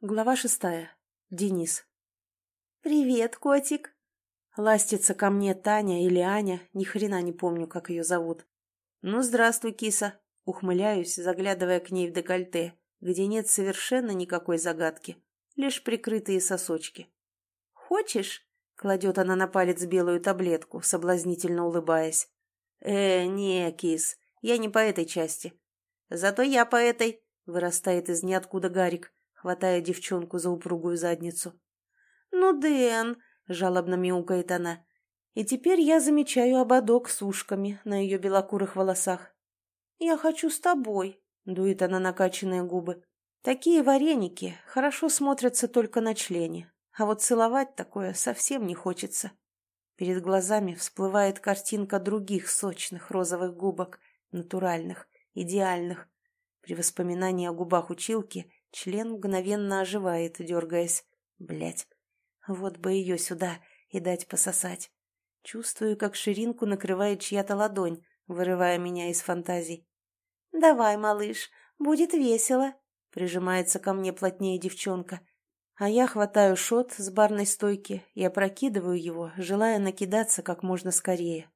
Глава шестая. Денис. «Привет, котик!» Ластится ко мне Таня или Аня, ни хрена не помню, как ее зовут. «Ну, здравствуй, киса!» Ухмыляюсь, заглядывая к ней в декольте, где нет совершенно никакой загадки, лишь прикрытые сосочки. «Хочешь?» — кладет она на палец белую таблетку, соблазнительно улыбаясь. «Э, не, кис, я не по этой части. Зато я по этой!» — вырастает из ниоткуда Гарик хватая девчонку за упругую задницу. «Ну, Дэн!» — жалобно мяукает она. И теперь я замечаю ободок с ушками на ее белокурых волосах. «Я хочу с тобой», — дует она накачанные губы. «Такие вареники хорошо смотрятся только на члене, а вот целовать такое совсем не хочется». Перед глазами всплывает картинка других сочных розовых губок, натуральных, идеальных. При воспоминании о губах училки Член мгновенно оживает, дергаясь. Блять, вот бы ее сюда и дать пососать. Чувствую, как ширинку накрывает чья-то ладонь, вырывая меня из фантазий. «Давай, малыш, будет весело», — прижимается ко мне плотнее девчонка. А я хватаю шот с барной стойки и опрокидываю его, желая накидаться как можно скорее.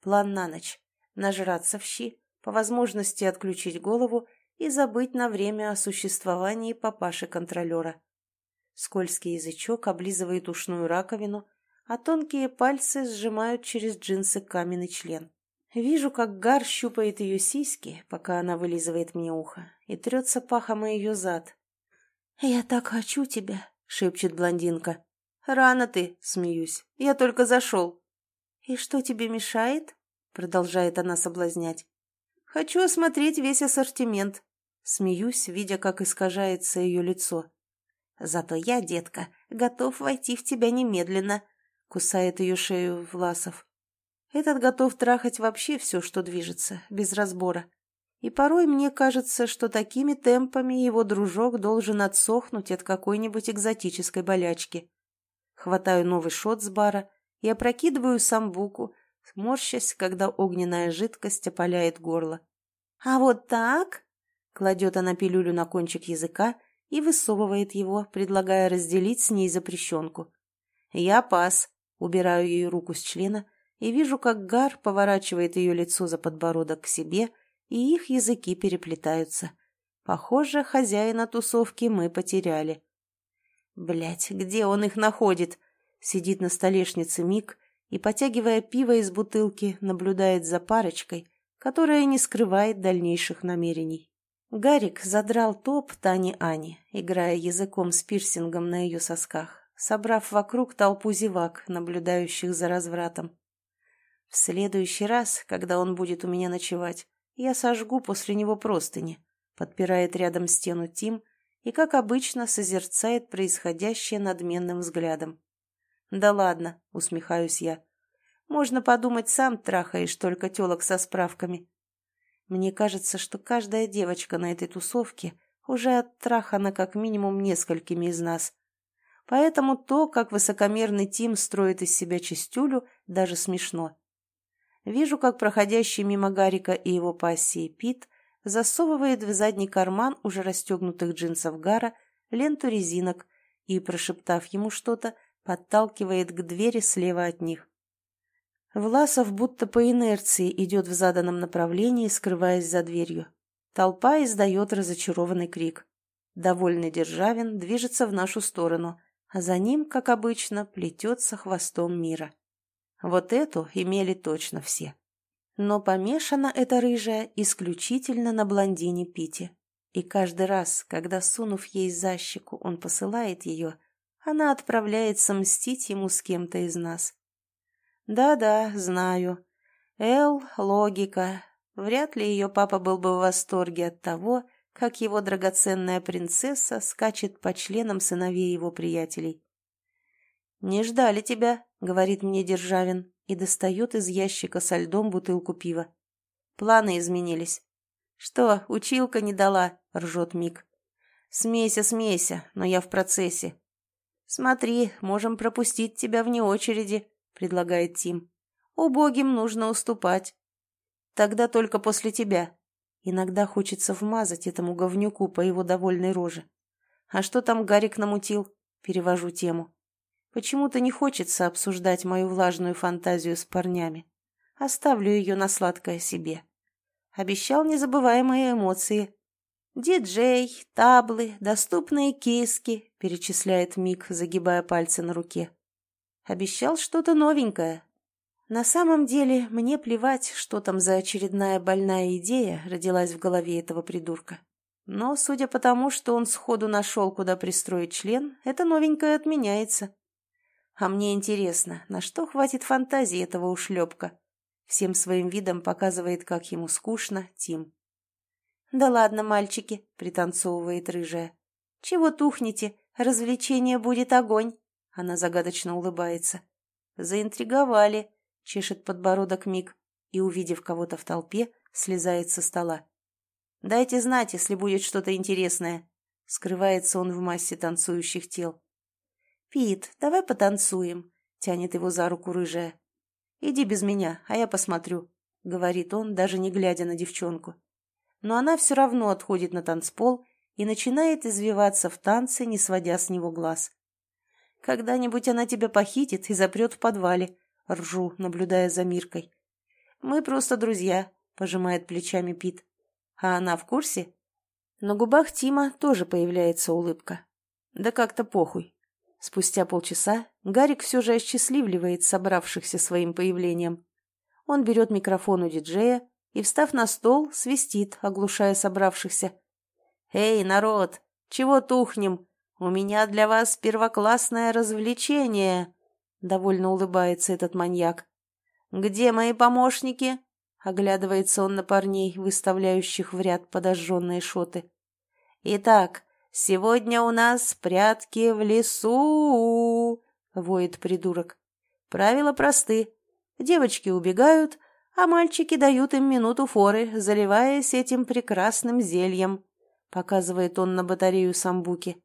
План на ночь. Нажраться в щи, по возможности отключить голову и забыть на время о существовании папаши-контролера. Скользкий язычок облизывает ушную раковину, а тонкие пальцы сжимают через джинсы каменный член. Вижу, как Гар щупает ее сиськи, пока она вылизывает мне ухо, и трется пахом ее зад. «Я так хочу тебя», — шепчет блондинка. «Рано ты», — смеюсь. «Я только зашел». «И что тебе мешает?» — продолжает она соблазнять. Хочу осмотреть весь ассортимент. Смеюсь, видя, как искажается ее лицо. Зато я, детка, готов войти в тебя немедленно, кусает ее шею Власов. Этот готов трахать вообще все, что движется, без разбора. И порой мне кажется, что такими темпами его дружок должен отсохнуть от какой-нибудь экзотической болячки. Хватаю новый шот с бара и опрокидываю самбуку, сморщась, когда огненная жидкость опаляет горло. «А вот так?» — кладет она пилюлю на кончик языка и высовывает его, предлагая разделить с ней запрещенку. Я пас, убираю ее руку с члена и вижу, как Гар поворачивает ее лицо за подбородок к себе, и их языки переплетаются. Похоже, хозяина тусовки мы потеряли. Блять, где он их находит? Сидит на столешнице Мик и, потягивая пиво из бутылки, наблюдает за парочкой, которая не скрывает дальнейших намерений. Гарик задрал топ Тани Ани, играя языком с пирсингом на ее сосках, собрав вокруг толпу зевак, наблюдающих за развратом. В следующий раз, когда он будет у меня ночевать, я сожгу после него простыни, подпирает рядом стену Тим и, как обычно, созерцает происходящее надменным взглядом. «Да ладно», — усмехаюсь я. «Можно подумать, сам трахаешь только телок со справками». Мне кажется, что каждая девочка на этой тусовке уже оттрахана как минимум несколькими из нас. Поэтому то, как высокомерный Тим строит из себя чистюлю, даже смешно. Вижу, как проходящий мимо Гарика и его пассии Пит засовывает в задний карман уже расстегнутых джинсов Гара ленту резинок и, прошептав ему что-то, подталкивает к двери слева от них. Власов будто по инерции идет в заданном направлении, скрываясь за дверью. Толпа издает разочарованный крик. Довольный Державин движется в нашу сторону, а за ним, как обычно, плетется хвостом мира. Вот эту имели точно все. Но помешана эта рыжая исключительно на блондине Пите. И каждый раз, когда, сунув ей за щеку, он посылает ее, она отправляется мстить ему с кем-то из нас. Да-да, знаю. Эл — логика. Вряд ли ее папа был бы в восторге от того, как его драгоценная принцесса скачет по членам сыновей его приятелей. «Не ждали тебя», — говорит мне Державин и достает из ящика со льдом бутылку пива. Планы изменились. «Что, училка не дала?» — ржет Мик. «Смейся, смейся, но я в процессе. «Смотри, можем пропустить тебя вне очереди», — предлагает Тим. «Убогим нужно уступать». «Тогда только после тебя». Иногда хочется вмазать этому говнюку по его довольной роже. А что там Гарик намутил? Перевожу тему. Почему-то не хочется обсуждать мою влажную фантазию с парнями. Оставлю ее на сладкое себе. Обещал незабываемые эмоции. «Диджей, таблы, доступные киски», — перечисляет Мик, загибая пальцы на руке. Обещал что-то новенькое. На самом деле, мне плевать, что там за очередная больная идея родилась в голове этого придурка. Но, судя по тому, что он сходу нашел, куда пристроить член, это новенькое отменяется. А мне интересно, на что хватит фантазии этого ушлепка? Всем своим видом показывает, как ему скучно, Тим. «Да ладно, мальчики», — пританцовывает рыжая. «Чего тухнете? Развлечение будет огонь!» Она загадочно улыбается. «Заинтриговали», — чешет подбородок Мик и, увидев кого-то в толпе, слезает со стола. «Дайте знать, если будет что-то интересное». Скрывается он в массе танцующих тел. «Пит, давай потанцуем», — тянет его за руку рыжая. «Иди без меня, а я посмотрю», — говорит он, даже не глядя на девчонку. Но она все равно отходит на танцпол и начинает извиваться в танце, не сводя с него глаз. «Когда-нибудь она тебя похитит и запрет в подвале», — ржу, наблюдая за Миркой. «Мы просто друзья», — пожимает плечами Пит. «А она в курсе?» На губах Тима тоже появляется улыбка. «Да как-то похуй. Спустя полчаса Гарик все же осчастливливает собравшихся своим появлением. Он берет микрофон у диджея и, встав на стол, свистит, оглушая собравшихся. «Эй, народ, чего тухнем? У меня для вас первоклассное развлечение!» Довольно улыбается этот маньяк. «Где мои помощники?» Оглядывается он на парней, выставляющих в ряд подожженные шоты. «Итак, «Сегодня у нас прятки в лесу!» — воет придурок. Правила просты. Девочки убегают, а мальчики дают им минуту форы, заливаясь этим прекрасным зельем. Показывает он на батарею самбуки.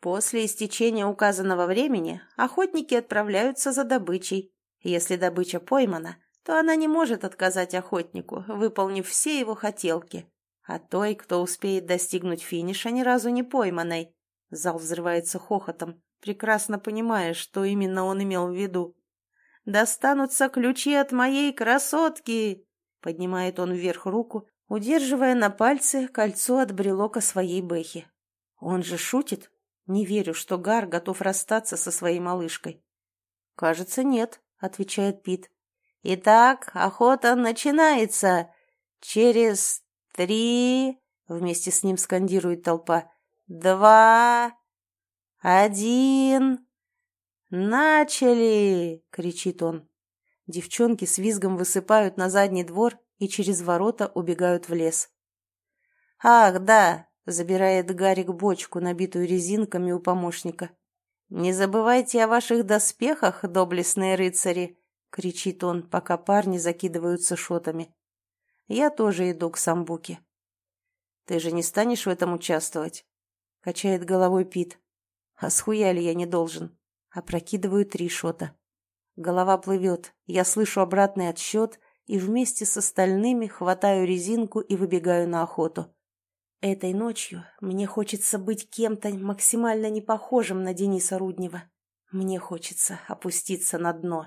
После истечения указанного времени охотники отправляются за добычей. Если добыча поймана, то она не может отказать охотнику, выполнив все его хотелки а той, кто успеет достигнуть финиша, ни разу не пойманной. Зал взрывается хохотом, прекрасно понимая, что именно он имел в виду. «Достанутся ключи от моей красотки!» Поднимает он вверх руку, удерживая на пальце кольцо от брелока своей Бэхи. Он же шутит? Не верю, что Гар готов расстаться со своей малышкой. «Кажется, нет», — отвечает Пит. «Итак, охота начинается. Через Три, вместе с ним скандирует толпа. Два, один. Начали, кричит он. Девчонки с визгом высыпают на задний двор и через ворота убегают в лес. «Ах, да!» — забирает Гарик бочку, набитую резинками у помощника. «Не забывайте о ваших доспехах, доблестные рыцари!» — кричит он, пока парни закидываются шотами. Я тоже иду к самбуке. Ты же не станешь в этом участвовать? Качает головой Пит. А схуяли я не должен? Опрокидываю три шота. Голова плывет, я слышу обратный отсчет и вместе с остальными хватаю резинку и выбегаю на охоту. Этой ночью мне хочется быть кем-то максимально не похожим на Дениса Руднева. Мне хочется опуститься на дно.